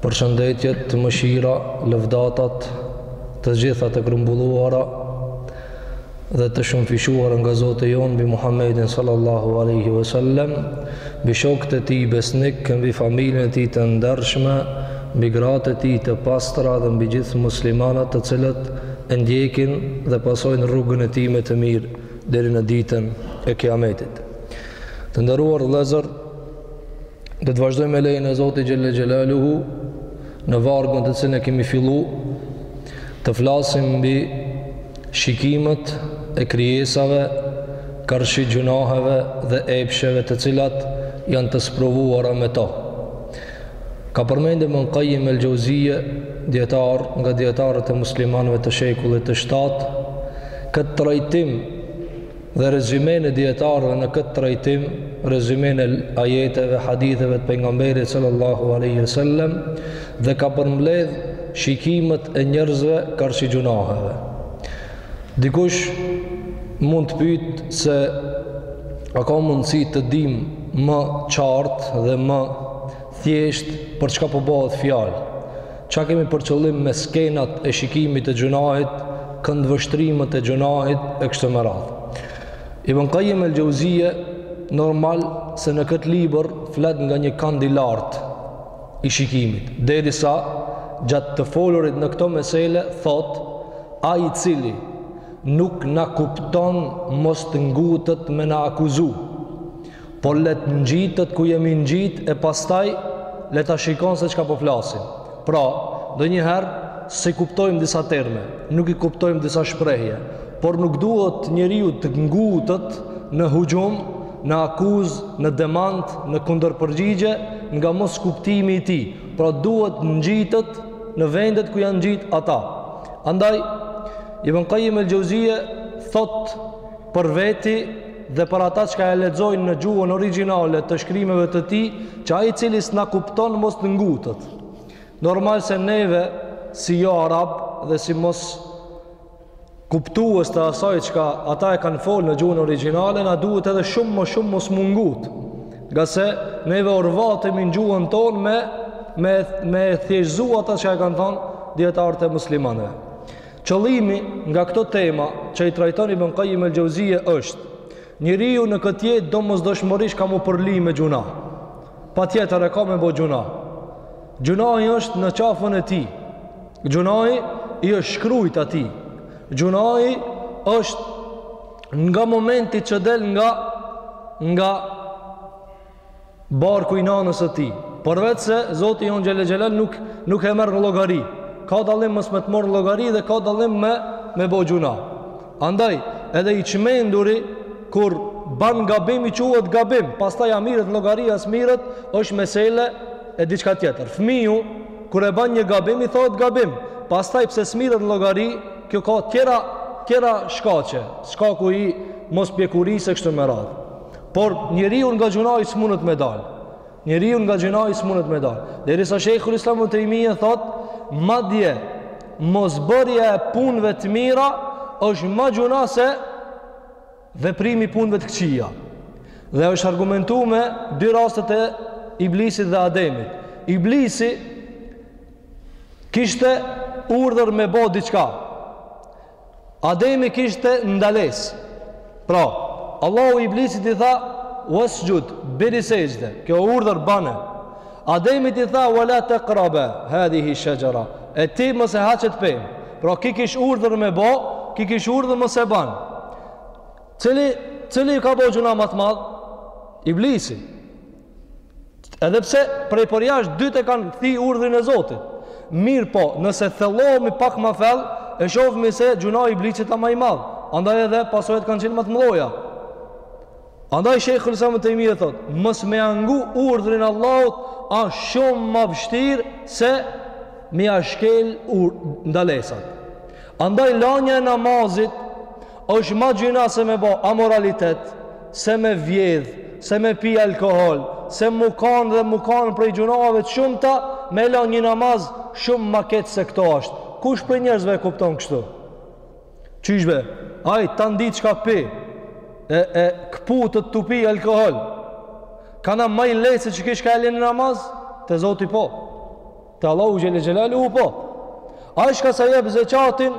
Përshëndetjet, mëshira, lëvdatat, të gjitha të grumbulluara dhe të shumëfishuara nga Zoti jonë mbi Muhammedin sallallahu alaihi wasallam, mbi shokët e tij besnikë, mbi familjen e tij të ndershme, mbi gratë e tij të pastra dhe mbi gjithë muslimanët të cilët e ndjekin dhe pasojnë rrugën e tij me të mirë deri në ditën e Kiametit. Të nderuar vëllezër, Do të vazhdojmë me lejnë e Zotit xhel-le xhelaluhu në vargun të cilën e kemi fillu të flasim mbi shikimet e krijesave karshi gjynaheve dhe epsheve të cilat janë të sprovuara me to. Ka përmend Ibn Qayyim el-Jauziyje dijetar nga dijetarët e muslimanëve të shekullit të shtatë këtë trajtim Dhe rezymenë e dijetarëve në këtë trajtim, rezymenë e ajeteve, haditheve të pejgamberit sallallahu alaihi wasallam dhe ka përmbledh shikimet e njerëzve karshi gjynaheve. Dikush mund të pytë se a ka mundësi të dimë më qartë dhe më thjeshtë për çka po bohet fjalë. Ça kemi për qëllim me skenat e shikimit të gjynahit, këndvështrimet e gjynahit e kështu me radhë. Ibn Qayyim el-Jauziyje, normal se në këtë libër flet nga një kand i lartë i shikimit. Derisa, gjatë të folurit në këto mesele, thotë, ai i cili nuk na kupton mos të ngutet me na akuzu. Po le t'ngjitet ku jemi ngjit e pastaj le të shikon se çka po flasim. Pra, ndonjëherë s'i kuptojmë disa terme, nuk i kuptojmë disa shprehje, por nuk duhet njeriu të ngutet në huxhum, në akuzë, në demant, në kundërpërgjigje nga moskuptimi i tij. Pra duhet t'ngjitet në vendet ku janë ngjit ata. Andaj Ibn Qayyim el-Jauziyje thotë për veti dhe për ata çka e lexojnë në gjuhën origjinale të shkrimeve të tij, që ai i cili s'na kupton mos të ngutet. Normal se neve si joarabë dhe si moskuptues të asaj çka ata e kanë folë në gjuhën origjinale, na duhet edhe shumë më shumë mos m'u ngut. Ngase neve orvatemi në gjuhën tonë me, me, me thjeshtëzu ata çka e kanë thonë dijetarët e muslimanëve. Qëllimi nga këto tema që i trajton Ibn Qayyim al-Jauziyja është, njeriu në këtë jetë domosdoshmërisht ka m'u përly me gjynah. Patjetër e ka me bo gjynah. Gjynahi është në qafën e tij. Gjynahi i është shkrujt atij. Gjynahi është nga momenti që del nga nga barku i nanës së tij. Porveç se Zoti jonë xhele xhelal nuk, nuk e merr në llogari. Ka dallim mos me të marrë në llogari dhe ka dallim me, me bo gjynah. Andaj, edhe i çmenduri, kur ban gabim i quhet gabim, pastaj a merret në llogari, a s'merret, është mesele e diçka tjetër. Fëmiju, kur e ban një gabim, i thohet gabim. Pastaj, pse s'merret në llogari, kjo ka tjera, tjera shkaqe, shkaku i mospjekurisë e kështu me radhë. Por njeriu nga gjynahi s'mundet me dal. Njeriu nga gjynahi s'mundet me dal. Derisa Sheikhul Islam ibn Taymija thotë, madje mosbërja e punëve të mira është ma gjynah se veprimi i punëve të këqija. Dhe është argumentu me dy rastet e Iblisit dhe Ademit. Iblisi kishte urdhër me bo diçka. Ademi kishte ndalesë. Pra, Allahu Iblisit i tha, "Wasjud, bjeri sexhde." Kjo urdhër bone. Ademit i tha, "Wala taqraba hadhihi shajara." E ti mos e ha qet pemë. Pra, ki kish urdhër me bo, ki kish urdhër mos e ban. Cili cili ka bo gjynah ma të madh? Iblisi. Edhe pse prej përjashtë dytë e kanë thy urdhrin e Zotit. Mirëpo, nëse thellohemi pak ma fell, e shofmi se gjynahi i Iblisit a ma i madh. Andaj edhe pasojat kanë qenë ma të mdhoja. Andaj Sheikhul Islam ibn Taymija thotë, mos me ia ngu urdhrin e Allahut, a shumë ma vështirë se me ia shkel ur ndalesat. Andaj lanja e namazit Është ma gjynah se me bo amoralitet, se me vjedh, se me pi alkohol, se mu kanë dhe mu kanë prej gjynaheve të shumta, me lan një namaz shumë ma keq se këto është. Kush prej njerëzve e kupton kështu? Qysh be, ai tan ditën çka pi, e, e këputet tu pi alkohol, kanka ma i lehtë se qiky shka e le një namaz? Te Zoti po. Te Allahu xhele xhelaluhu po. Ai shka s'e jep zekatin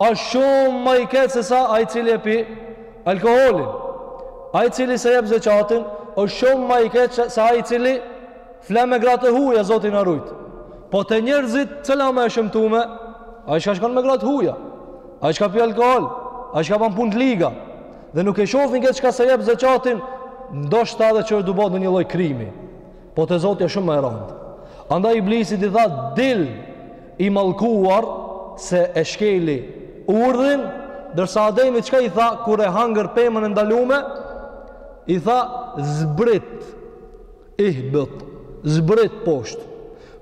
është shumë më i keq se sa ai i cili e pi alkoholin. Ai i cili s'e jep zekatin është shumë më i keq se ai i cili fle me gra të huja Zoti na rujt. Po te njerëzit cila a ma e shëmtume, ai shka shkon me gra të huja. Ai shka pi alkohol, ai shka ban punë të liga dhe nuk e shohin këtë çka s'e jep zekatin, ndoshta edhe që është tu bo një lloj krimi. Po te Zoti është shumë ma e randë. Andaj Iblisit i tha dil i mallkuar se e shkeli urdhrin, ndërsa Ademit çka i tha kur e hangër pemën e ndalume? I tha zbrit. Ihbit, zbrit poshtë.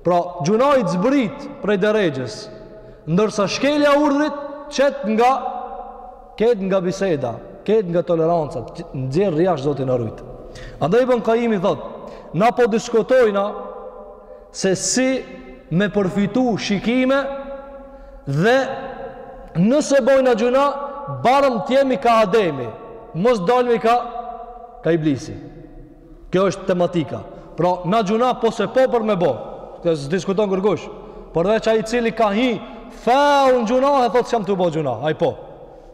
Pra, gjynahi të zbret prej derexhes, ndërsa shkelja e urdhrit të qet nga Këtë nga biseda, këtë nga toleranca, nxjerr jasht zoti na rujt. Andaj Ibn Qayyim thot, na po diskutojna se si me përfitu shikime dhe nëse bojna gjyna, barëm t'jemi ka ademi, mos dalmi ka, ka iblisi. Kjo është tematika. Pra, na gjyna po se po kem me bo. Kjo s'e diskuton kërkush. Përveç ai i cili ka hi thellë n'gjynahe thotë s'jam tu bo gjyna. Ai po.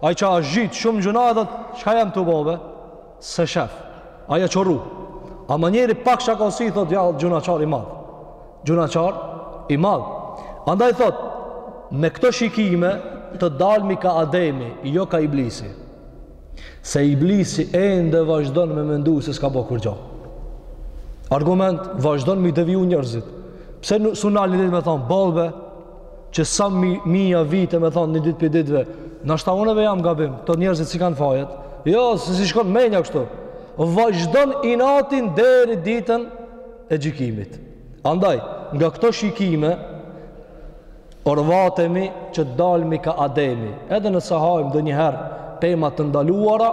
Ai që asht zhyt shumë gjynahe thotë, çka jam tu bo be? S'e shef. Ai a qorru. Ama njeri pak çka asht si, thotë, jam gjynahqar i madh. Gjynahqar i madh. Andaj thotë, me këto shikime të dalmi ka ademi, jo ka iblisi. se iblisi ende vazhdon me mendu se s'ka bo kurgjo argument vazhdon me i deviju njërzit pse s'u nal një ditë me thonë bol be qe sa mi, mija vite me thonë një ditë pi ditëve nashta unë ve jam gabim këta njërzit s'i kanë fajet jo, s'i shkon menja kështu vazhdon inatin deri ditën e gjikimit andaj, nga këto shikime Orvatemi që t'dalmi ka ademi, edhe nëse hajmë ndonjëherë pema të ndaluara,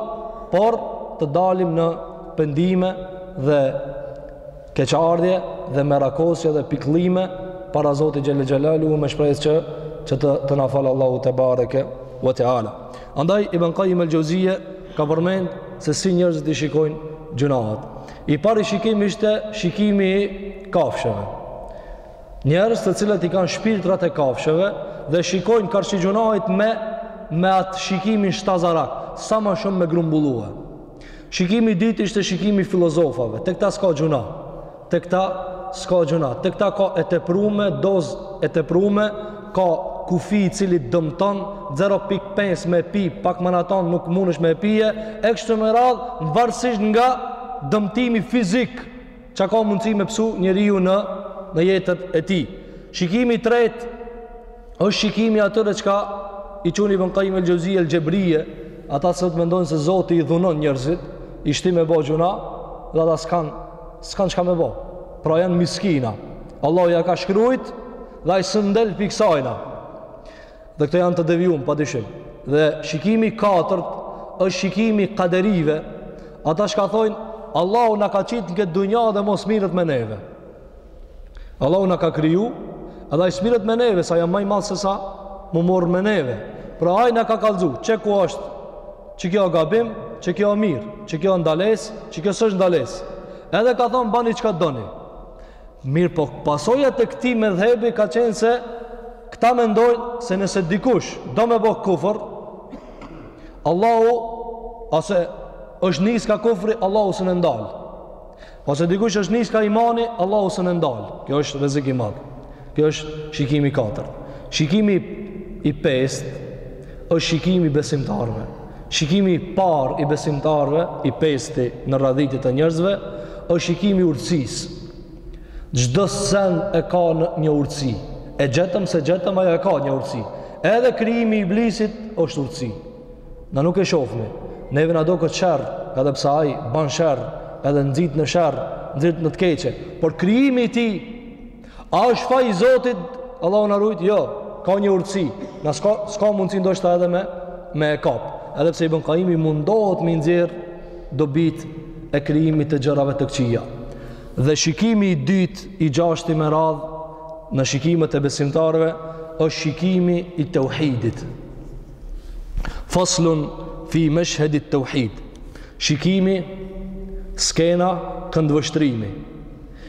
por të dalim në pendime dhe keqardhje dhe merakosje dhe pikllime para Zotit Xhel-le Xhelaluhu me shpresë që, që të, të na falë Allahu tebareke ve teala. Andaj, Ibn Kajim el Xhevzije ka përmend se si njërzit i shikojnë gjynahat. I pari shikim ishte shikimi i kafshëve. Njerëz të cilët i kanë shpirtrat e kafshëve dhe shikojnë karshi gjynahit me me atë shikimin shtazarak, sa më shumë me grumbullue. Shikimi i dytë ishte shikimi i filozofave, tek ta s'ka gjyna, tek ta s'ka gjyna, tek ta ka e teprume, doz e teprume, ka kufi i cili dëmton 0.5 me pi, pak m'anaton nuk mundesh me e pije, e kështu me radhë, varësisht nga dëmtimi fizik, Çka ka mundësi me pësu njeriu në, në jetën e tij. Shikimi i tret është shikimi i atyre çka i qun Ibn Kajim el Xhevzije el xhebrije, ata se çka mendojnë se Zoti i dhunon njerëzit, i shti me bo gjyna, dhe ata s'kan, s'kan çka me bo. Pra janë miskina. Allahu ja ka shkrujt dhe ai s'un del pi ksajna. Dhe këto janë të devijun, padyshim. Dhe shikimi i katërt është shikimi i kaderive. Ata çka thojnë, Allahu na ka qitë në këtë dunja dhe mo s'mirret me neve. Allahu na ka kriju, edhe ai s'mirret me neve, se ai a ma i madh se sa m'u morë me neve. Pra aj na ka kallxu, qe ku është, qe kjo gabim, qe kjo mirë, qe kjo ndales, qe kjo s'është ndales. Edhe ka thonë, bani çka doni. Mirëpo, pasojat e këtij medhhebi ka qenë se këta mendojnë se nëse dikush do me bo kufër, Allahu ose është nis ka kufri, Allahu së në ndalë. Ose dikush është nis ka imani, Allahu së në ndalë. Kjo është rrezik i madh. Kjo është shikimi i katërt. Shikimi i pestë është shikimi i besimtarëve. Shikimi i parë i besimtarëve, i pesti në radhitje të njerëzve, është shikimi i urtësisë. Çdo sen e ka një urtësi. E gjetëm s'e gjetëm ajo e ka një urtësi. Edhe krijimi i iblisit është urtësi. Na nuk e shohim. Neve na doket sherr, edhe pse ai ban sherr, edhe nxit në sherr, nxit në të keqe. Por krijimi i tij A është faj i Zotit, Allahu na rujt, jo, ka një urtësi, na s'ka, s'ka mundësi ndoshta edhe me, me e kap. Edhe pse Ibn Kajimi mundohet me nxjerrë dobitë e krijimit të gjërave të këqija. Dhe shikimi i dytë, i gjashti me radhë, në shikimet e besimtarëve, është shikimi i teuhidit. Faslun fi meshhedit teuhid. Shikimi, skena, këndvështrimi.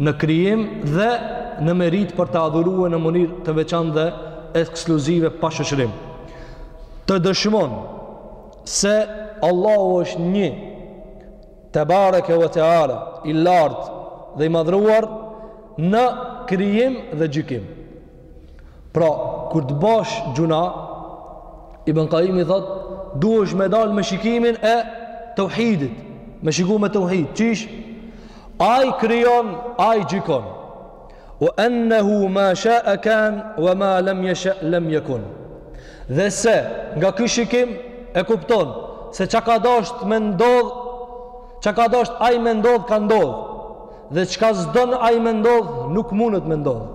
në krijim dhe në meritë për ta adhurue në mënyrë të veçantë dhe ekskluzive pa shoqërim. Të dëshmon se Allahu është një tebareke ve teala i lartë dhe i madhruar në krijim dhe gjykim. Pra, kur të bash gjynah, Ibn Kajimi thot, duhesh me dalë me shikimin e teuhidit, me shiku me teuhid, qysh? Ai krijon, ai gjykon, ue ennehu ma shae kan, ue ma lem jeshe, lem jekun. Dhe se, nga ky shikim, e kupton, se çka ka dasht me ndodh, çka ka dasht ai me ndodh, ka ndodh. Dhe çka s'don ai me ndodh, nuk mundet me ndodh.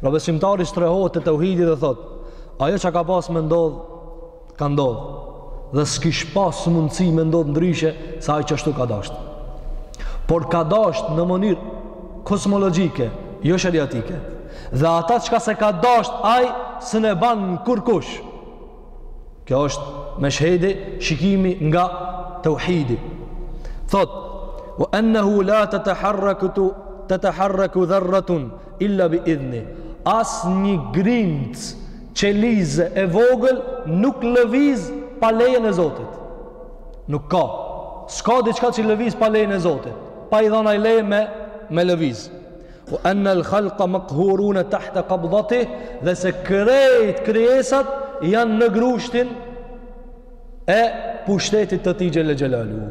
Pra besimtari strehohet te teuhidi dhe thot, ajo që ka pas me ndodh, ka ndodh. Dhe s'kish pas mundësi me ndodh ndryshe, se ai qashtu ka dasht. Por ka dasht në mënyrë kosmologjike, jo sheriatike. Dhe ata çka s'e ka dasht, ai s'un e ban kurkush. Kjo është meshhedi, shikimi nga teuhidi. Thot: "Wa annahu la tataharraku tataharraku dharratun illa bi idhni." Asnjë grimcë, qelizë e vogël nuk lëviz pa lejen e Zotit. Nuk ka. S'ka diçka që lëviz pa lejen e Zotit. Pa i dhënë ai leje me me lëviz. Wa anna al khalqa maqhuruna tahta qabdatihi dhe se krejt krijesat janë në grushtin e pushtetit të tij xhele xhelaluhu.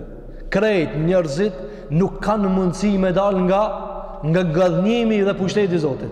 Krejt njerëzit nuk kanë mundësi me dal nga nga gadhnimi dhe pushteti i Zotit.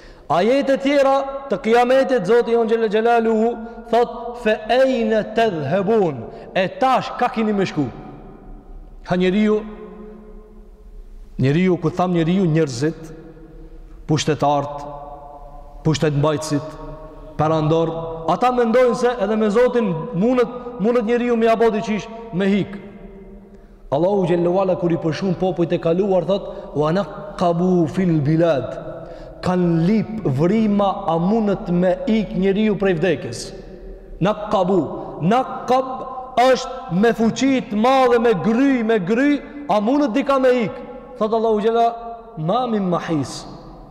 Ajete tjera të Kijametit Zoti jonë Xhele Xhelaluhu thot fe ejne tedhhebun e tash ka kini me shku. Ka njeriu njeriu kur tham njeriu njerëzit pushtetarët pushtet mbajtësit perandor ata mendojnë se edhe me Zotin mundet mundet njeriu me ia bo diqysh me hik. Allahu xhele wa ala kur i përshkruan popujt e kaluar thot wa naqabu fil bilad kan lip vrima a mundet me ik njeriu prej vdekjes naqabu naqab është me fuqi të madhe me gry me gry a mundet dika me ik thot Allahu xhallahu ma min mahis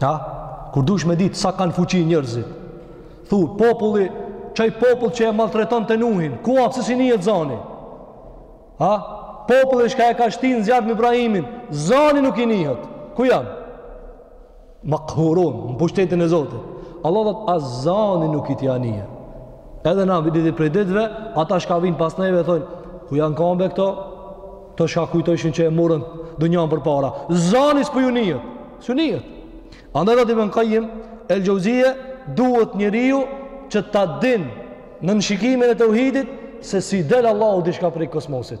Ha? Kur dush me ditë sa kanë fuqi njerëzit, thu populli, qaj popull që e maltretonte Nuhin, ku a, pse s'i nihet zani? Ha? Populli shka e ka shti në zjarrm Ibrahimin, zani nuk i nihet, ku janë? Makhurun, në pushtetin e Zotit. Allahu thot as zani nuk i tja nihet. Edhe na ni ditë prej ditëve, ata shka vijnë pas neve thojnë, ku janë kambe këto? Këto shka kujtojshin që e murën dunjan përpara. Zani s'po ju nihet. S'ju nihet. Andaj thot Ibnul Kajim El Xheuzije duhet njeriu që ta dinë nën shikimin e teuhidit se s'i del Allahut diçka prej kosmosit.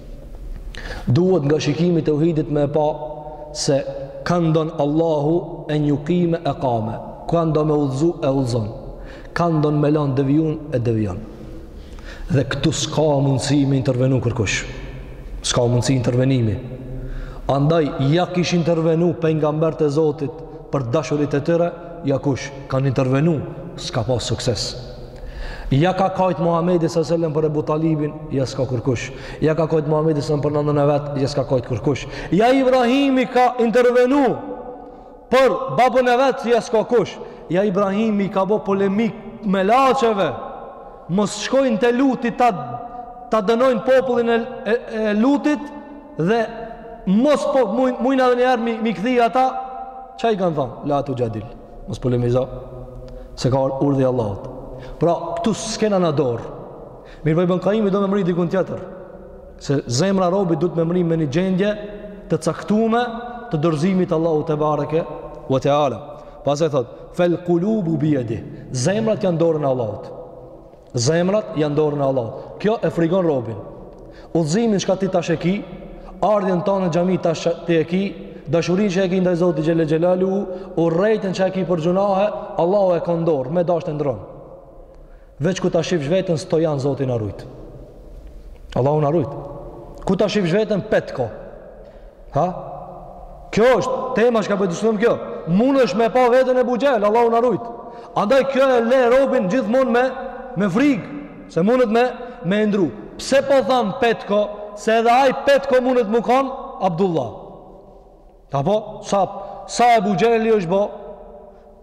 Duhet nga shikimi i teuhidit me e pa se kan don Allahu en jukime ekame. Kan don me udhëzu e udhëzon. Kan don me lanë devijun e devijon. Dhe këtu s'ka mundësi me intervenu kërkush. S'ka mundësi intervenimi. Andaj, ja kish intervenu pejgamberët e Zotit për dashurit e tyre, ja kush kanë intervenu, s'ka pas sukses. Ja ka kajt Muhamedi sallallahu alaihi wasallam për Abu Talibin, ja s'ka kurkush. Ja ka kajt Muhamedi sallallahu alaihi wasallam për nënën e vet, ja s'ka kajt kurkush. Ja Ibrahimi ka intervenu për babën e vet, ja s'ka kush. Ja Ibrahimi ka bo polemik melaqeve. Mos shkojnë te Luti ta ta dënojnë popullin e, e, e Lutit dhe mos po mujna edhe një herë mi, mi këthi ata, që i kanë thonë, la tuxhadil. Mos polemizo. Se ka urdhë i Allahut. Pra, këtu s'kena në dorë. Mirëpo Ibn Kajimi do me mrri dikun tjetër. Se zemra robit duhet me mrri me një gjendje të caktume të dorëzimit t'Allahut tebareke ve teala. Pastaj thot, fel kulubu bi jedi, zemrat janë në dorën e Allahut. Zemrat janë n'dorë në Allahun. Kjo e frigon robin. Udhëzimin çka ti tash e ki, ardhjen tonë në xhami tash ti e ki, dashurinë që e ki ndaj Zotit xhel-le xhelaluhu, urrejtjen që e ki për gjunahe, Allahu e ka n'dorë, me dashtë e ndron. Veç ku ta shifsh veten, si thojnë, Zoti na rujt. Allahu na rujt. Ku ta shifsh veten Petko. Ha? Kjo është tema që ka bëjë diskutim kjo. Mund është me pa veten Ebu Xhehl, Allahu na rujt. Andaj kjo e le robin gjithmon me, me frig, se mundet me, me e ndru. Pse po tham Petko, se edhe aj Petko mundet me kanë, Abdullah. Apo, sa, sa Ebu Xhehli është bo,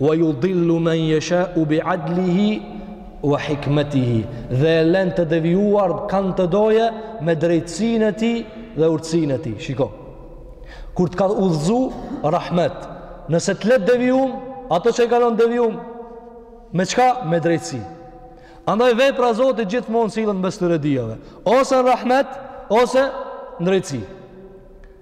Wa yudillu men yasha'u bi 'adlihi wa hikmatihi. Dhe e lën të devijuar kend të doje me drejtësinë e tij dhe urtësinë e tij. Shiko. Kur të ka udhëzu rahmet, nëse të len t'devijum, ato që i ka lon devijum me çka? Me drejtësi. Andaj vepra e Zotit gjithmonë sillet mes këtyre dyjave, ose në rahmet, ose në drejtësi.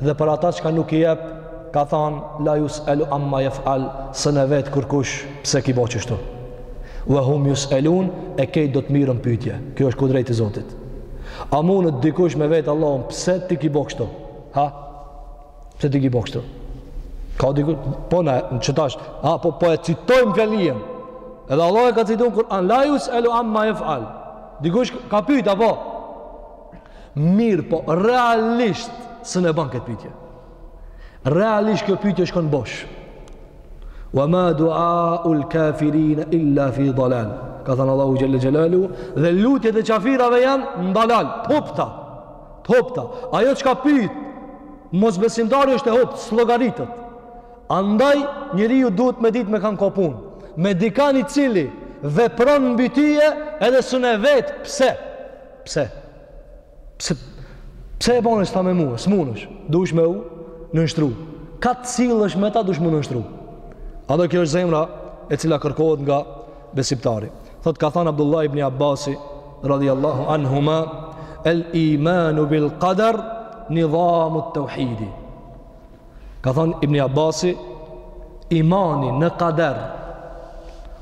Dhe për ata çka nuk i jep, ka thënë la yus'alu amma yaf'al, s'un e vet kërkush pse ki bo kështu. Wa hum yus'alun, e kejt do të mirren n'pyetje. Kjo është kudreti i Zotit. A mundet dikush me vet Allahun pse ti ki bo kështu? Ha? Pse ti ki bo kështu? Ka dikush po, na qitash, ha po po e citojmë fjalën. Edhe Allah e ka citu n'Kur'an la yus'alu amma yaf'al. Dikush ka pyet, a po? Mirëpo, realisht, s'un e ban këtë pytje. Realisht kjo pytje shkon bosh. Wa ma dua ul kafirin illa fi dalal. Ka thënë Allahu Xhel-le Xhelaluhu, dhe lutjet e qafirave janë në dalal, t'hupta, t'hupta. Ajo që ka pytë, mosbesimtari është e hupt, s'llogaritet. Andaj, njeriu duhet me ditë me kan ka punë. Me dikan i cili vepron mbi tyje, edhe s'un e vet, pse? Pse? Pse? Pse, pse e bone qita me mua? S'munesh, dush me u nënshtru. Kah të sillesh me ta dush mu nënshtru. Edhe kjo është zemra e cila kërkohet nga besimtari. Thot ka than Abdullah ibn Abasi, radijallahu anhuma, el imanu bil qadar, nidhamu t-teuhidi. Ka thënë Ibn Abasi, imani në kader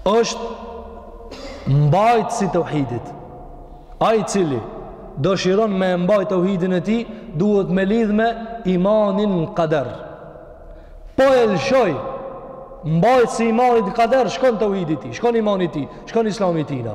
është mbajtësi i teuhidit. Ai i cili dëshiron me mbajt teuhidin e tij, duhet me lidh me imanin në kader. Po e lëshoi mbajtësi i imanit në kader, shkon teuhidi i tij, shkon imani i tij, shkon islami i tina.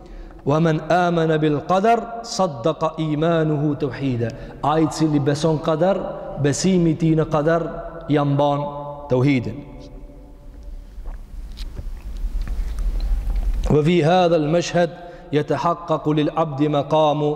ومن آمن بالقدر صدق إيمانه توحيدا آية اللي بسون قدر بسيمتين قدر ينبان توحيدا وفي هذا المشهد يتحقق للعبد مقام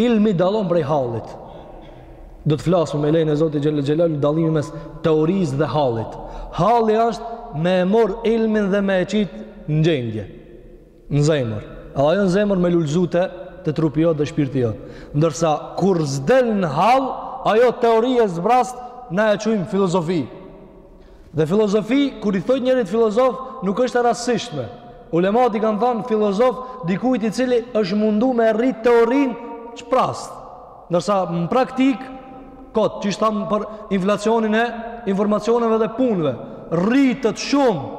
Ilmi dallon prej hallit. Do të flasim me lejnë e Zotit Xhel-le Xhelali dallimi mes teorisë dhe hallit. Halli është me e marr ilmin dhe me e qit në gjendje, në zemër. E ajo në zemër me lulëzu te trupi jot dhe shpirti jot. Ndërsa, kur s'del në hall, ajo teori e zbrast, na e qujmë filozofi. Dhe filozofi, kur i thot njerit filozof, nuk është e rastsishme. Ulemat i kanë thanë filozof dikujt i cili është mundu me rrit teorinë shprazt. Ndërsa në praktikë, kot, qysh thamë për inflacionin e informacioneve dhe punëve, rritet shumë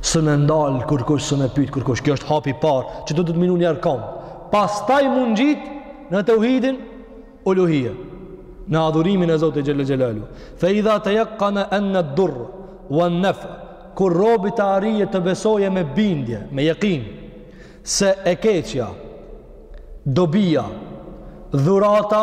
S'e ndal kërkush, s'e pyt kërkush. Kjo është hapi i parë, që duhet me vnu njërën kamë. Pastaj m'u ngjit në teuhidin uluhije. Në adhurimin e Zotit Xhel-le Xhelaluhu. Fe idha tejekkane enne ed-durr uen-nef. Kur robi të arrijë të besojë me bindje, me jekin, se e keqja, dobia, dhurata,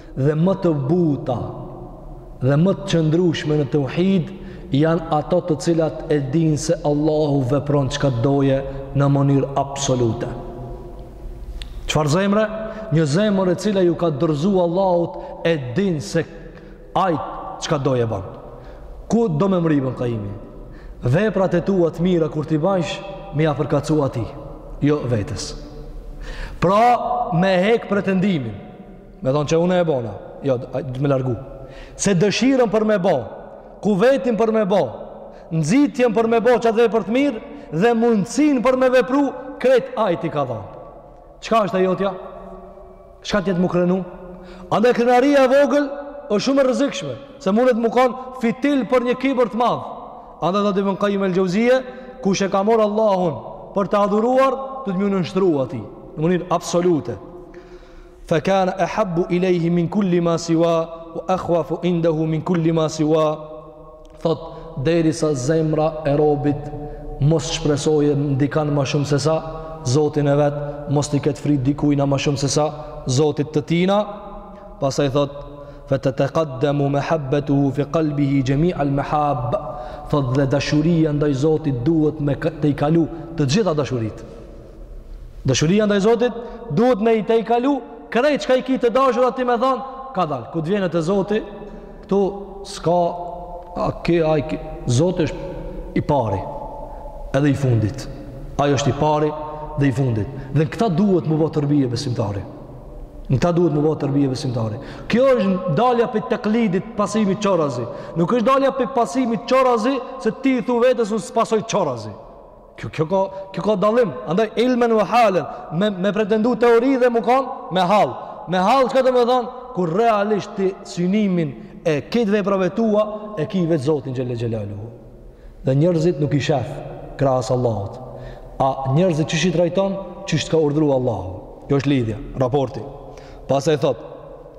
dhe më të buta dhe më të qëndrueshme në tauhid janë ato të cilat e dinë se Allahu vepron çka të dojë në mënyrë absolute. Çfarë zemre? Një zemër e cila iu ka dorzu Allahut e din se ai çka do e ban. Ku do me mbërri Ibën Kajimi? Veprat e tua të mira kur t'i bajsh, me ia përkatësu atij, jo vetes. Pra, me hek pretendimin. Me thonë që une e bona. Jo, duhet me largu. Se dëshirën për me bo, kuvetin për me bo, nxitjen për me bo qat vepër të mirë, dhe mundësinë për me vepru, krejt ai t'i ka dhonë. Çka është e jotja? Çka ti je tu u krenu? Andaj krenaria e vogël, është shumë e rrezikshme, se mundet me konë fitil për një kibër të madhë. Andaj edhe thotë Ibën Kajim el-Xheuzije, kush e ka marrë Allahun për ta adhuruar, duhet me iu nënshtru atij, në mënyrë absolute. Fa kana ahabbu ilayhi min kulli ma siwa wa akhwafu indahu min kulli ma siwa. Thot derisa zemra e robit mos shpresojë n'dikan ma shumë se sa Zotin e vet, mos t'i ketë frikë dikujna ma shumë se sa Zotit të tina. Pastaj thot fa tataqaddamu mahabbatuhu fi qalbihi jami' al mahab. Thot dhe dashuria ndaj Zotit duhet me tejkalu të gjitha dashuritë. Dashuria ndaj Zotit duhet me i tejkalu krejt çka i ki të dashura ti me thonë, ka dalë, kur t'vjen te Zoti, këtu s'ka, a ki, ai ki, Zoti është i pari, edhe i fundit, ai është i pari dhe i fundit. Dhe në këta duhet m'u bo terbije besimtari. Në këta duhet m'u bo terbije besimtari. Kjo është dalja prej teklidit pasimit qorazi. Nuk është dalja prej pasimit qorazi se ti i thu vetes unë s'pasoj qorazi. Kjo, kjo, ka, kjo ka dallim. Andaj, ilmen ve halen, me, me pretendu teori dhe mu kan, me hal. Me hal, çka do me thanë, kur realisht ti synimin e kejt veprave tua, e ki veç Zotin xhel-le xhelaluhu. Dhe njerëzit nuk i shef, krahas Allahut. A njerëzit qysh i trajton, qysh të ka urdhru Allahu. Kjo është lidhja, raporti. Pastaj thotë,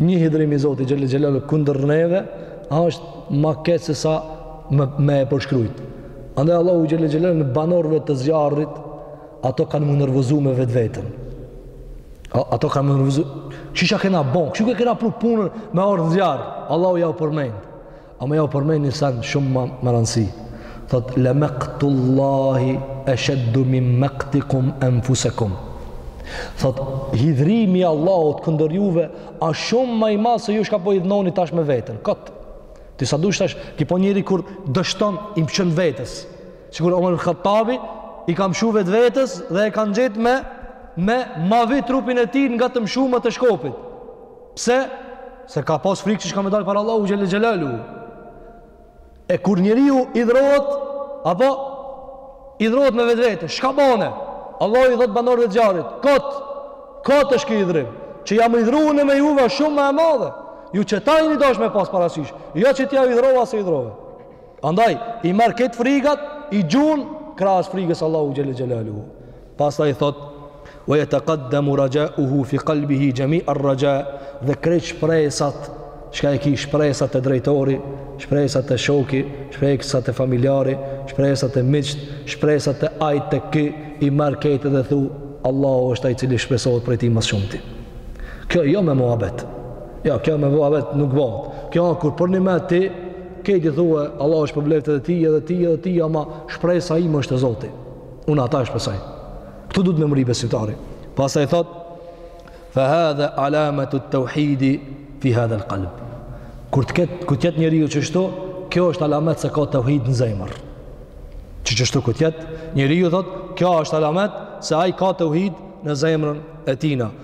Një hidhrim i Zotit xhel-le xhelaluhu kundër neve, është ma keq sesa me, me e përshkrujt. Andaj Allahu xhel-le xhelaluhu në banorëve të zjarrit, ato kanë mu nervozu me vetveten. Ato kanë mu nervozu. Që çka kena bon, që ku e kena pru punën me ardh në zjarr, Allahu ja u përmend. Ama ja u përmend një send shumë ma me rëndësi. Thot la maqtullahi ashaddu min maqtikum anfusakum. Thot hidhrimi i Allahut kundër juve është shumë më i madh se ju shka po hidhnoni tash me veten. Kot. Ti sa dush tash, ti po njeri kur dështon i mshon vetes. Sikur Omer el-Hatabi i ka mshu vet vetes dhe e kanë gjetë me me mavi trupin e tij nga të mshumat e shkopit. Pse? Se ka pas frikë qysh ka me dalë para Allahut xhel-le xhelaluhu. E kur njeriu idhrohet, apo idhrohet me vetveten, shka bane? Allahu i thotë banorëve të zjarrit, kot, kot është ky idhrim, që jam idhru unë me juve shumë ma e madhe. Ju qeta ini dasht me pas parasysh, jo që tja idhrova se idhrove. Andaj, i merr kejt frigat, i gjun, krahas frigës Allahut xhel-le xhelaluhu. Pastaj thotë, "Wa yataqaddamu raja'uhu fi qalbihi jami' ar-raja'", dhe krejt shpresat, çka e ki shpresat te drejtori, shpresat te shoku, shpresat te familjari, shpresat te miqtë, shpresat te ai te ky, i merr kejt edhe thu, Allahu është ai i cili shpresohet prej tij ma s'shumti. Kjo jo me muhabet. Jo, kjo me muhabet nuk bëhet. Kjo është kur përnime ti, kejt i thue, Allahu t'shpërbleftë edhe ti, edhe ti, edhe ti, ama shpresa ime është te Zoti. Unë ata e shpresoj. Këtu duhet me mrri besimtari. Pastaj thot, fa hadhe alametu teuhidi fi hadhel kalb. Kur të ketë, kur të jetë njeriu qështu, kjo është alamet se ka teuhid në zemër. Që qështu kur të jetë njeriu, thot, kjo është alamet se ai ka teuhid në zemrën e tina.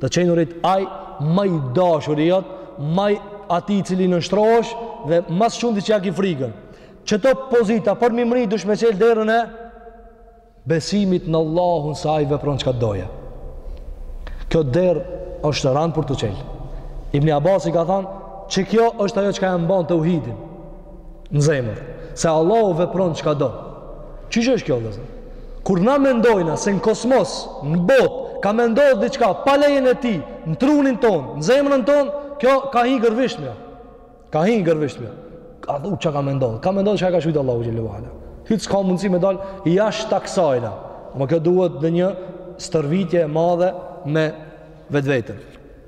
Të qenurit ai më i dashuri jot, më atij i cili nënshtrohesh dhe më së shumti që ja ki frikën. Qëto pozita për me i mrri duhesh me çel derën e besimit në Allahun se ai vepron çka të dojë. Kjo derë është rëndë për t'u çel. Ibn Abbasi ka thënë, "Që kjo është ajo çka e mban teuhidin." në zemër, se Allahu vepron çka do. Çish është kjo vllezën? Kur na mendojna se në kosmos, në botë ka me ndodh diçka pa lejen e tij, në trunin tonë, në zemrën tonë, kjo ka hi gërvishtje. Ka hi gërvishtje. Ka thu çka ka me ndodh. Ka me ndodh çka ka shujt Allahu xhelle ue ala. Hiç s'ka mundësi me dal jashta ksajna. Ama kjo duhet dhe një stërvitje e madhe me vetveten.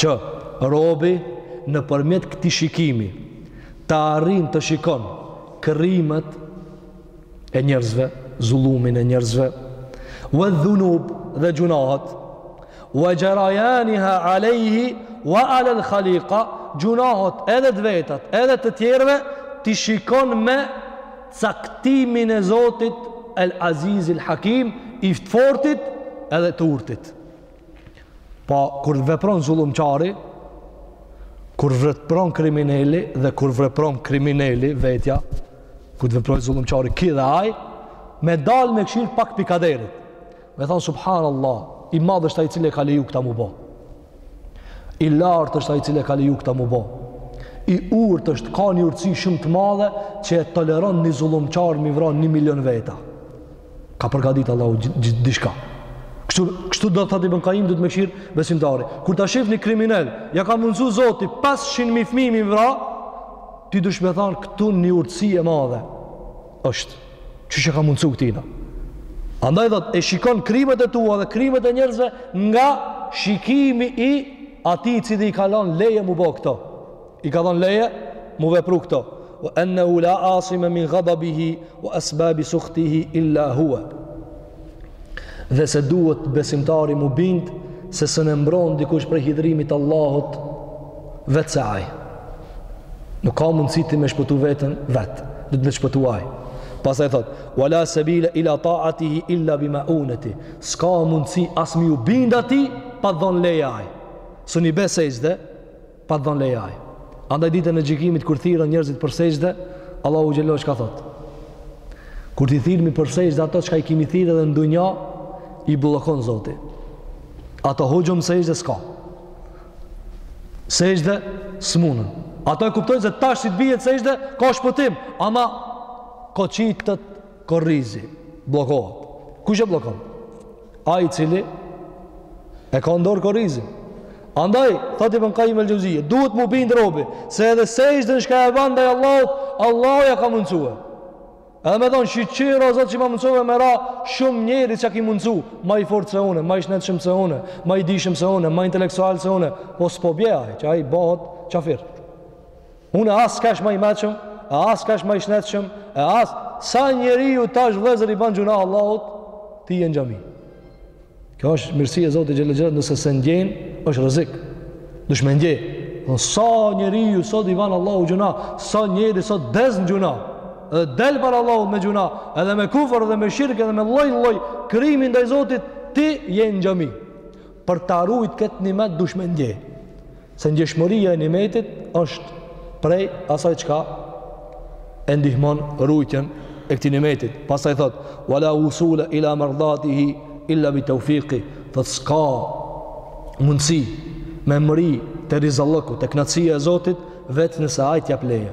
Që robi nëpërmjet këtij shikimi ta arrin të shikon krimet e njerëzve, zullumin e njerëzve, wal dhunub dhe gjynahet, wa jarayaniha alejhi wa ala al khaliqa, gjynahet edhe të vetat edhe të tjerëve t'i shikon me caktimin e Zotit El Aziz El Hakim, i Fortit edhe të Urtit. Po kur vepron zullumqari, kur vepron krimineli dhe kur vepron krimineli vetja, kur të vepron zullumqari ki dhe aj, me dal me kshir pak pi kaderit. Me thonë, subhanallah, i madh është ai i cili e ka leju këta m'u bo. I lartë është ai i cili e ka leju këta m'u bo. I urtë është ka një urtësi shumë të madhe që e toleron një zullumqar m'i vra një milion veta. Ka përgatit Allahu diçka. Kështu, kështu thotë Ibn Kajim dut me kshir besimtari. Kur ta shef ni kriminel, ja ka mundsu Zoti 500 mijë fëmijë m'i vra, ti dush me thanë këtu një urtësi e madhe. Është, që ja ka mundësu këtina. Andaj thotë, e shikon krimet e tua dhe krimet e njerëzve nga shikimi i atij i cili i ka lon leje m'u bo këto. i ka dhon leje m'u vepru këto wa annahu la asima min ghadabihi wa asbabi sukhtihi illa huwa dhe se duhet besimtari m'u bind se se s'na mbron dikush prej hidhërimit Allahut vetëm se aj nuk ka mundësi ti me shpëtu veten vetë dut me shpëtu aj pastaj thot wala sabila ila taatihi illa bi maunatihi s'ka mundësi as me ju bind atij pa dhon leje aj s'e bie sexhde pa të dhon leje aj. Andaj ditën e gjykimit kur thirren njerëzit për sexhde, Allahu xhelle çka thot? Kur t'i thirrmi për sexhde ato çka i kemi thirrë edhe në dunja, i bllokon Zoti. Ato hoxhum sexhde s'ka. Sexhde s'munën. Ato e kuptojnë se tash si të bijet sexhde, ka shpëtim, ama kyçitet kurrizi, bllokohet. Kush e bllokon? Ai i cili e ka n'dorë kurrizin. Andaj, thot Ibn Kajim el Xhevzije, duhet m'u bind robi, se edhe sexhden çka e ban ndaj Allahut, Allahu ja ka mundësu. Edhe me thonë, shyqyr o Zot që ma mundësove me ra, shumë njeri s'ja ki mundësu, ma i fortë se une, ma i shnetshëm se une, ma i dijshëm se une, ma intelektual se une, po s'po bje aj, që aj bohet qafir. Unë s'kash ma i meçëm, e s'kash ma i shnetshëm, e as sa njeri tash vllezër i ban gjuna Allahut, ti je në xhami. Kjo është mirësi e Zotit xhel xhel, nëse s'e ndjen, është rrezik. Dush me ndje, po sa njeri sot i ban Allahut gjuna, sa njeri sot des në gjuna. Edhe del para Allahut me gjuna, edhe me kufër dhe me shirk edhe me lloj lloj krimi ndaj Zotit, ti je në xhami. Për ta rujt këtë nimet dush me ndje. Se ndjeshmëria e nimetit është prej asaj çka e ndihmon rujtjen e këtij nimetit. Pastaj thot, wala usula ila mardatihi illa bi teufiqi, thot s'ka mundësi me mrri te rizallëku, te knaqsia e Zotit, veç nëse ai t'jep leje.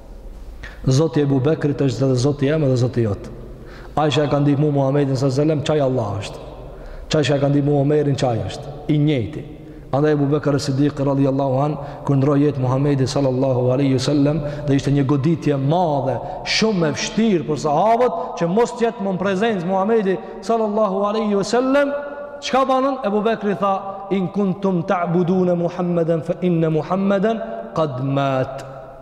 Zoti i Ebu Bekrit është edhe Zoti jem edhe Zoti jot. Ai çka e ka ndihmu Muhammedin salallahu alejhi selem, qaj Allah është. Qaj çka e ka ndihmu Omerin, qaj është. I njëjti. Andaj Ebu Bekr es-Sidik, radhi Allahu anh, kur ndrroi jetë Muhammedi sallallahu aleyhi sallem, dhe ishte një goditje e madhe, shumë e vështirë për sahabët, që mos të jetë ma prezent Muhammedi sallallahu aleyhi sallem, çka ban? Ebu Bekri tha, in kuntum ta'budune Muhammeden, fe inne Muhammeden, qad mat.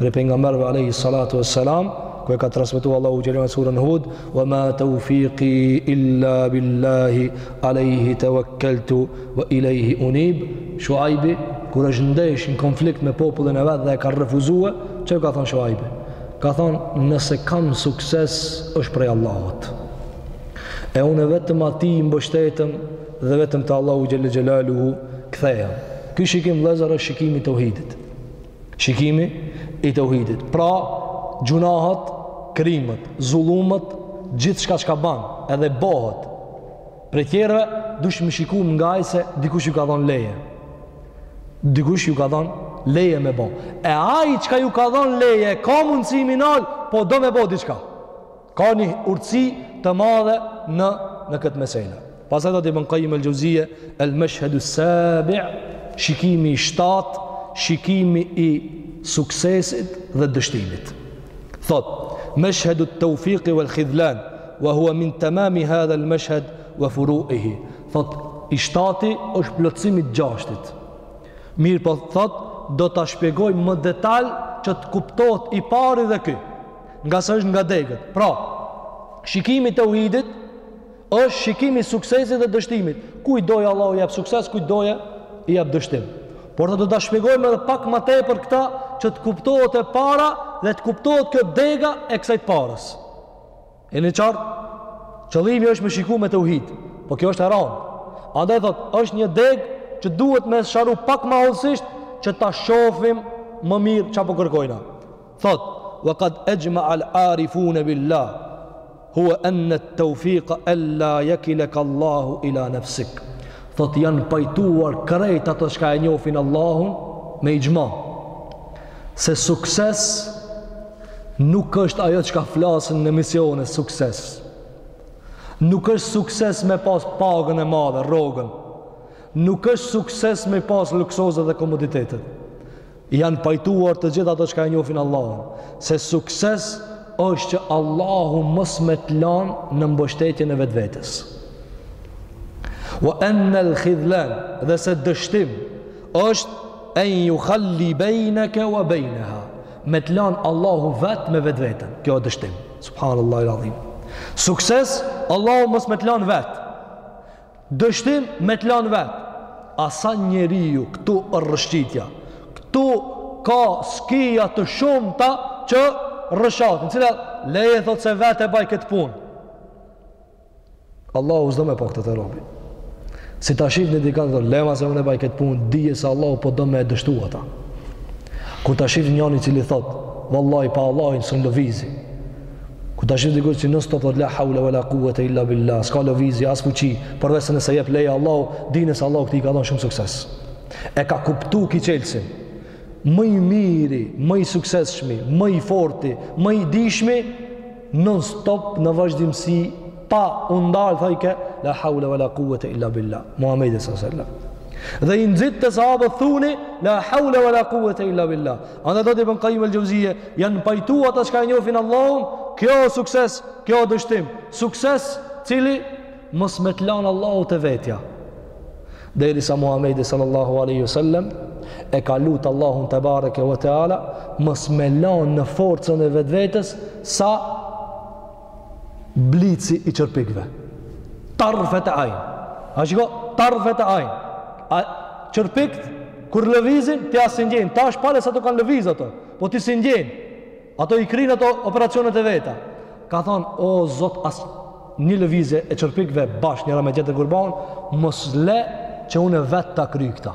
Prej pejgamberëve alayhi salatu wassalam, kur e ka transmetu Allahu xhelalu në suren Hud, "Wa ma tawfiqi illa billahi alayhi tawakkaltu wa ilayhi unib." Shuaibi kur është ndesh në konflikt me popullin e vet dhe e kanë refuzu, çka u ka thonë Shuaibi? Ka thonë, "Nëse kam sukses, është prej Allahut." E unë vetëm atij i mbështetëm dhe vetëm te Allahu xhelalu xhelalu kthehem. Ky shikim vllezër është shikimi i teuhidit. Shikimi i teuhidit. Pra, gjunahet, krimet, zullumet, gjithçka çka ban, edhe bohet prej tjerve, dush me shiku nga ajo se dikush ju ka dhonë leje. Dikush ju ka dhonë leje me bo. E ai çka ju ka dhonë leje, ka mundësi me i nal, po do me bo diçka. Ka një urtësi të madhe në në këtë meselë. Pastaj thotë ibn Qayyim al-Jawziyya al-Mashhad as-Sabi' shikimi i shtatë, shikimi i suksesit dhe dështimit. Thot: Mashhad at-tawfiq wal-khidlan, wa huwa min tamam hadha al-mashhad wa furu'ihi. Thot: I shtati është plotësim i të gjashtit. Mirëpo thot, do ta shpjegoj më detal që të kuptohet i pari dhe ky. Nga se është nga degët. Pra, shikimi i teuhidit është shikimi i suksesit dhe dështimit. Kujt do Allahu i jep sukses, kujt do i jep dështim. Por ta do ta shpjegojmë edhe pak ma tepër këta që të kuptohet e para dhe të kuptohet kjo dega e kësaj të parës. A jemi qartë, qëllimi është me shiku me teuhid, po kjo është e randë. Andaj thot, është një degë që duhet me sharu pak ma hollësisht që ta shofim më mirë çka po kërkojna. Thotë, Wa qad ajma'a al-'arifun billah anna at-tawfiq alla yakilaka Allahu ila nafsik. Thotë, Janë pajtuar krejt ata çka e njofin Allahun me ixhma, se sukses nuk është ajo çka flasin në emisione sukses. Nuk është sukses me pas pagën e madhe, rrogën. Nuk është sukses me pas luksoze dhe komoditetet. janë pajtuar të gjithë ata çka e njofin Allahun, se sukses është që Allahu mos me të lanë në mbështetjen e vetvetes. Ue ennel khidhlan dhe se dështim është en jukhalli bejneke ue bejneha. Me të lanë Allahu vetë me vetveten. Kjo është dështim. Subhanallahil adhim. Sukses, Allahu mos me të lanë vetë. Dështim me të lanë vetë. A sa njeriu këtu rrëshqitja. Këtu ka skija të shumta që rrëshqasin. Cili leje thot se vetë e baj këtë punë. Allahu s'do me pa këtë te robi. Si ta shif një dikan thot lema se unë e baj këtë punë, dije se Allahu po do me e dështu ata. Kur ta shif njani cili thot, vallahi pa Allahun s'un lëvizi, Kur ta shihni dikush që non stop la haula wa la kuvete illa billah, s'ka lëvizje, as fuqi, përveç se nëse jep leje Allahu, dini se Allahu këtij i ka dhënë shumë sukses. E ka kuptu ky çelsin. Më i miri, më i suksesshmi, më i forti, më i dijshmi, non stop në vazhdimësi, pa u ndalë, thojke, la haula wa la kuvete illa billah. Muhammedi s.a.s. Dhe i nxitte sahabët thuni, la haula wa la kuvete illa billah. Andaj thotë Ibn Qayyim al-Jauziyje, janë pajtu ata që e njohin Allahun, kjo është sukses, kjo është dështim. Sukses, cili mos me të lanë Allahu te vetja. Derisa Muhamedi sallallahu alaihi wasallam e ka lut Allahun tebareke ve teala mos me lanë në forcën e vetvetes sa blici i qërpikve. Tarfet e ajnë. A shiko, tarfet e ajnë. A qërpikt, kur lëvizin, ti as s'i ndjen. Tash pale sa të kanë lëviz ato. Po ti s'i ndjen. Ato i kryjnë ato operacionet e veta. Ka thonë, o, zot, as një lëvizje e qërpikve bashkë njëra me tjetër kur banë, mos le që une vetë ta kry këta.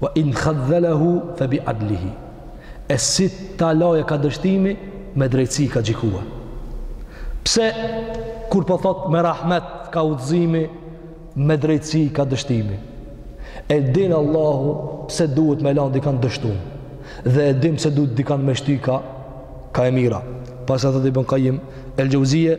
Wa in khadhalahu fa bi adlihi. E si ta laje ka dështimi me drejtësi ka gjykua. Pse kur po thot me rahmet ka udhëzimi me drejtësi ka dështimi. E din Allahu pse duhet me lënë dikan t'dështun. Dhe e din pse duhet dikan me shty ka e mira. Pastaj thotë Ibën Kajim El Xheuzije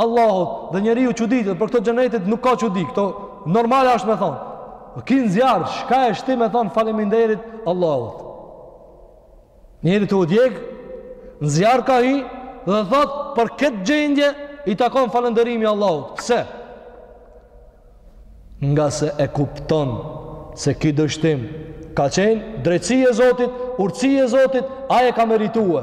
Allahut dhe njeriu çuditet për këto t'xhenetit nuk ka çudi këto normale është me thon po ki n'zjarr çka e shti me thon faleminderit Allahut njeri tu u djeg në zjarr ka hi dhe thot për këtë gjendje i takon falënderimi Allahut pse ngase e kupton se ki dështim ka qenë drejtësi e Zotit urtësi e Zotit ai e ka meritue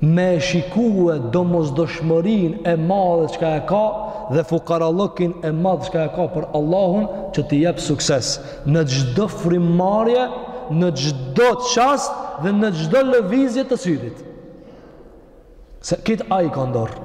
me e shikue domosdoshmërinë e madhe çka e ka dhe fukarallëkin e madh çka e ka për Allahun që t'i jep sukses në çdo frymarrje, në çdo çast dhe në çdo lëvizje të syrit. Se kitë ai ka n'dorë.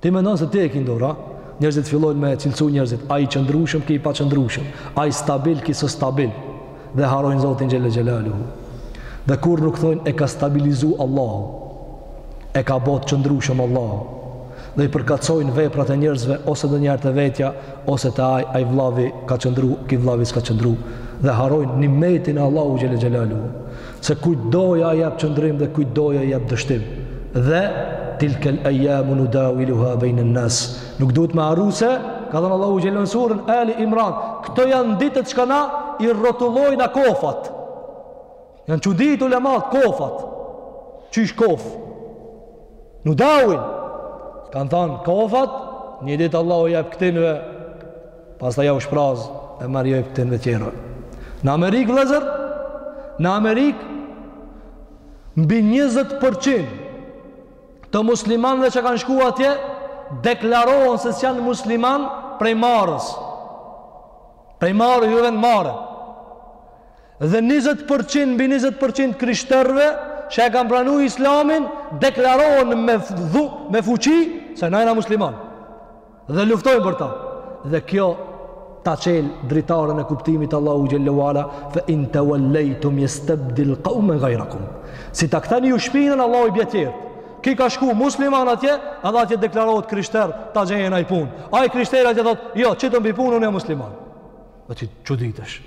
Ti mendon se ti e ke në dorë, a? Njerëzit fillojnë me cilësu njerëzit, ai i qëndrueshëm, ki i paqëndrueshëm, ai stabil, ki s'o stabil. Dhe harrojnë Zotin Xhele Xhelaluhu. Dhe kurrë nuk thonë e ka stabilizu Allahu, e ka bo t'qëndrueshëm Allahu. Dhe i përkatësojnë veprat e njerëzve ose donjëherë te vetja, ose te ai, ai vllavi ka qëndru, ki vllavi s'ka qëndru. Dhe harrojnë nimetin e Allahut Xhele Xhelaluhu. Se kujt do ja jap qëndrim dhe kujt do ja jap dështim. Dhe tilkel ayamu nudawiluha bejnen nas. Nuk duhet me harru se ka thënë Allahu xhele në suren Ali Imran, këto janë ditët çka na i rrotullojmë na kofat. Janë çudit ulemat kofat. Qysh kof. Nudawil. Kan thënë kofat, një ditë Allahu u jep këtinve Pastaj jau shpraz e marr jau këtinve tjerëve. Në Amerikë, vllezër, në Amerikë, mbi 20% të muslimanve që kanë shku atje, deklarohen se s'janë musliman prej marres. Prej marres, ju vjen marre. Dhe 20%, mbi 20% krishterve, që e kanë pranu islamin, deklarohen me, me fuqi se na jena muslimanë. Dhe luftojnë për ta. Dhe kjo ta çel dritaren e kuptimit t'Allahut xhalla wa ala fa in tawallaytum yastabdil qauman ghayrakum. Si ta kthani ju shpinën Allahu i bie tjerët. Ki ka shku musliman atje, edhe atje deklarohet krishter, ta gjejë naj punë. Ai krishter atje thot, jo, çi të mbi punën e musliman. Dhe ti çuditesh.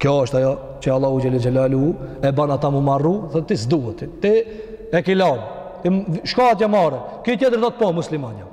Kjo është ajo që Allahu xhele xhelaluhu e bën ata m'u marru, thot ti s'duhet ti. Ti e ke lënë. Ti shko atje marre. Ky tjetër thot po musliman jam.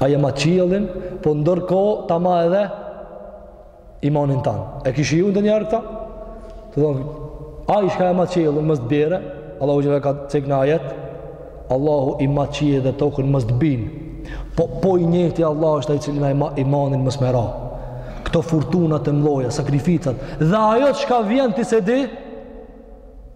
Ai e man qiellin, po ndërkohë ta man edhe imanin tan. E keni nju ndonjëherë këta? Të thonë, ai çka e man qiellin, mos të bjerë, Allahu xhelle ka cekë në ajet, Allahu i man qiellin dhe tokën mos të binë. Po, po i njëjti Allah është ai i cili e man imanin mos me ra. Këto furtunat e mloja, sakrificat, dhe ajo çka vjen ti s'e di,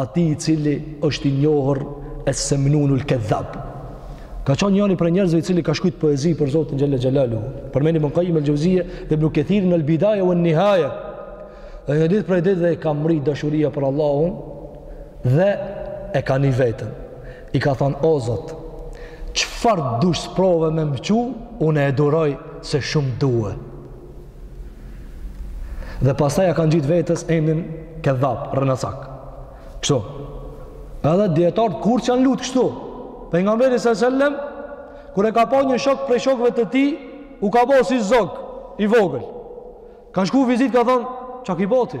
Atij i cili është i njohur si Semnunul Kedhab. Ka qenë njëni prej njerëzve i cili ka shkrujt poezi për Zotin xhelle xhelaluhu. Përmend Ibn Kajim el Xhevzije dhe Ibnu Kethiri në El Bidaje ue Nihaje. Dhe një ditë prej ditëve e ka mrri dashuria për Allahun dhe e ka ni veten. I ka thonë, o Zot, çfarë dush sprove me m'çu, unë e duroj se shumë t'due. Dhe pastaj ja ka ngjitë vetes emnin Kedhab, rrenacak. Kështu. Edhe dijetarët kurrë s'janë lutë kështu. Pejgamberi alejhi selam, kur e ka pa një shok prej shokëve të tij, u ka bo si zog, i vogël. Ka shku n'vizitë, ka thonë, çka ki bo ti?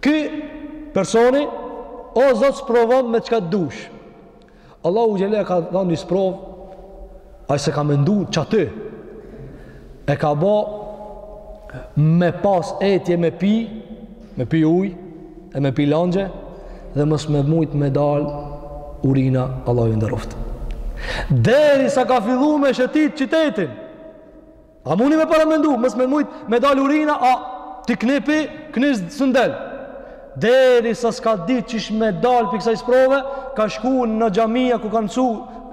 Ky, personi, O Zot sprovom me çka të dush. Allahu xhelle i ka dhënë një sprovë, ai s'e ka menduar qaty. E ka bë me pas etje me pi, me pi ujë e me pi langje dhe mos me mujt me dal urina Allahu ju nderoftë. Derisa ka filluar me shëtit qytetin. A muni me paramendu, mos me mujt me dalë urina, e ti knej pi, knej s'del. Derisa s'ka ditë qysh me dalë pi kësaj sprove, ka shku në xhamia ku kanë msu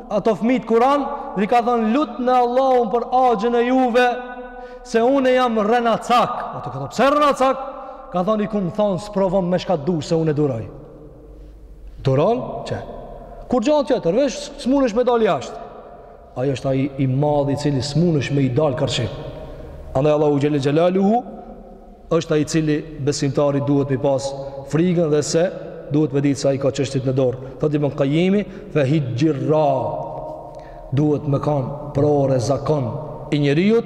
ato fmitë Kuran, dhe i ka thënë lutne Allahun për axhën e juve, se une jam rrenacak. Ato ka thënë, pse rrenacak? Ka thënë, i kum thënë, sprovom me çka t'dush, se un e duroj. Duron, që? Kurgja tjetër, veç s'munesh me dalë jashtë. Ai është ai i madh i cili smunesh me i dal karshi. Andaj Allahu xhelle xhelaluhu është ai i cili besimtari duhet me ja pas frikën dhe se duhet me ditë se ai i ka çështjet në dorë. Thot Ibn Qayyimi, "Fe hixhira" duhet me kanë prore zakon i njeriut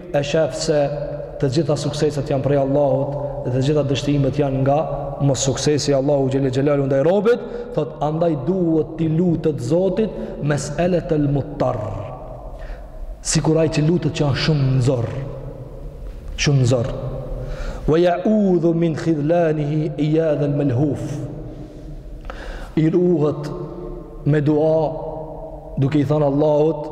e shef se të gjitha sukseset janë prej Allahut dhe të gjitha dështimet janë nga mossuksesi i Allahut xhelle xhelaluhu ndaj robit, thot andaj duhet t'i lutet Zotit mes'eletel mudtarr. Sikur ai që lutet që është shumë n'zor. Shumë n'zor. Wa ya'udhu min khidlanihi iyad al malhuf. I ruhet me dua duke i thënë Allahut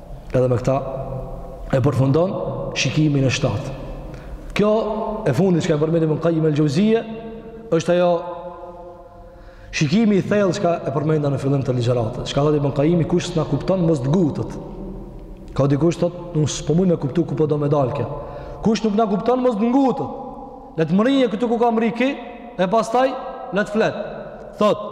Edhe me këta e përfundon shikimin e shtatë. Kjo e fundit çka e përmend Ibn Qayyim al-Jauziyje është ajo shikimi i thellë çka e përmenda në fillim të ligjëratës. Çka thotë Ibn Qayyim, kush s'na kupton mos të ngutët. Ka dikush thotë, nuk s'po muj me kuptu ku po do me dal kjo. Kush nuk na kupton mos të ngutët. Le të mrije këtu ku ka mri e pastaj le të flet. Thotë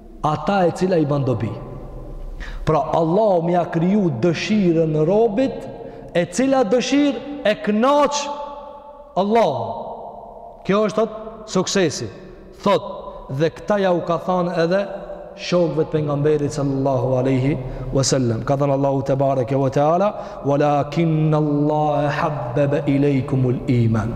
Ata e cila i ban dobi. Pra Allahu me ia kriju dëshirën robit, e cila dëshirë e kënaq Allahun. Kjo është thot suksesi. Thot dhe këta ja u ka than edhe shokëve të pejgamberit sallallahu alaihi wasallam. Ka thënë Allahu tebareke ve teala, "Walakin Allah habbaba ilaykumul iman."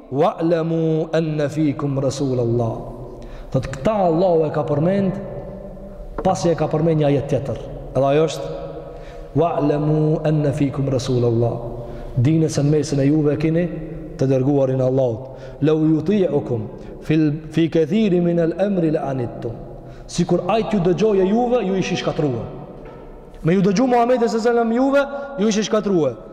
Wa'lamu anna fikum rasul Allah. Thotë këta Allahu e ka përmend pasi e ka përmend një ajet tjetër. Edhe ajo është Wa'lamu anna fikum rasul Allah. Dine se në mesin e juve kini të dërguarin e Allahut. Lau yuti'ukum fi fi kathirin min al-amri la'anittum. Sikur ai t'ju dëgjonte juve, ju ishi shkatrue. Me ju dëgju Muhamedi sallallahu alaihi wasallam juve, ju ishi shkatrue.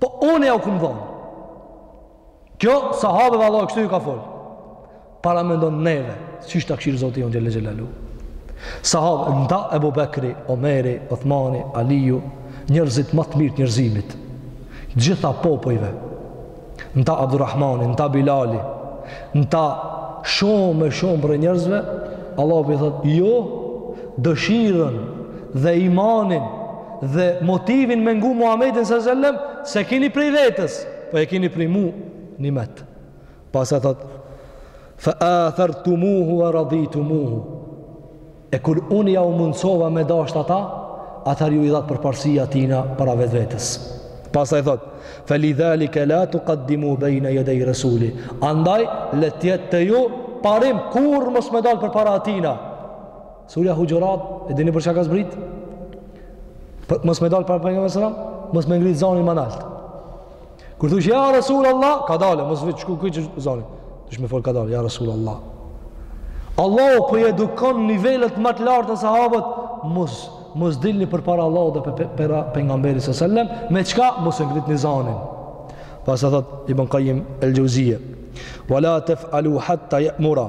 Po unë ja u kum dhan. Kjo sahabeve Allah kështu ju ka folë. Paramendo neve, si ish t'na kshir Zoti jonë xhele xhelaluhu. Sahabët, n'ta Ebu Bekri, Omeri, Othmani, Aliju, njerëzit ma të mirë të njerëzimit. T'gjithë popujve, n'ta Abdurrahmani, n'ta Bilali, n'ta shumë e shumë prej njerëzve, Allahu po thot, jo, dëshirën dhe imanin dhe motivin me ngu Muhammedin s.a.s., s'e kini prej vetes, po e kini prej meje nimet. Pasaj thot, fa athartumuhu wa raditumuhu E kur unë ja u mundësova me dashtë ata, atëherë ju i dhatë përparësi atina para vetvetes. Pasaj thotë, fe lidhali ke la tu kaddimu bejna jede i resuli. Andaj, le t'jetë te ju, parim, kurrë mos me dalë përpara atina. Surja Hujurat, e dini për çka ka zbrit? Mos me dalë para Pejgamberit a.s., mos me ngritë zanin ma naltë. Kur thush ja Rasul Allah, kadalë, mos me t'shku kujt zani. Dush me fol kadalë ja Rasul Allah. Allahu po i edukon nivelet më të larta te sahabët, mos mos dilni përpara Allahut dhe përpara pejgamberit a.s., me çka mos e ngritni zanin. Pasaj thot Ibn Qayyim el-Jauziyje, "Wala taf'alu hatta ya'mura."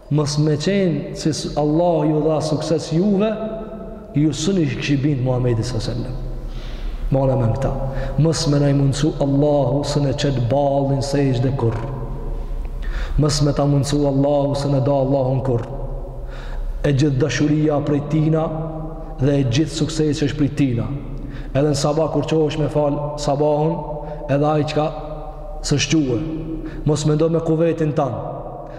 Mos me qenë se Allahu ju dha sukses juve, ju s'un i kishit bind Muhammedi sa sellem. Mare me men këta. Mos me na e mundësu Allahu s'un e qet ballin sexhde kurrë. Mos me ta mundësu Allahu s'un e do Allahun kurrë. E gjithë dashuria prej tina dhe i gjithë suksesi është prej tina. Edhe në sabah kur çohesh me falë sabahun, edhe aj çka s'u çue. Mos mendo me kuvetin tan.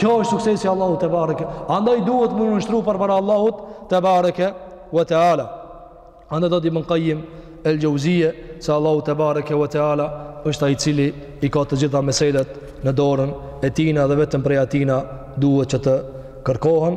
Kjo është suksesi i Allahut tebareke. Andaj duhet m'u nënshtru përpara Allahut tebareke ve teala. Andaj thotë Ibn Kajim el Xheuzije se Allahu tebareke ve teala është ai cili i ka të gjitha meselet në dorën e tina dhe vetëm prej atina duhet që të kërkohen.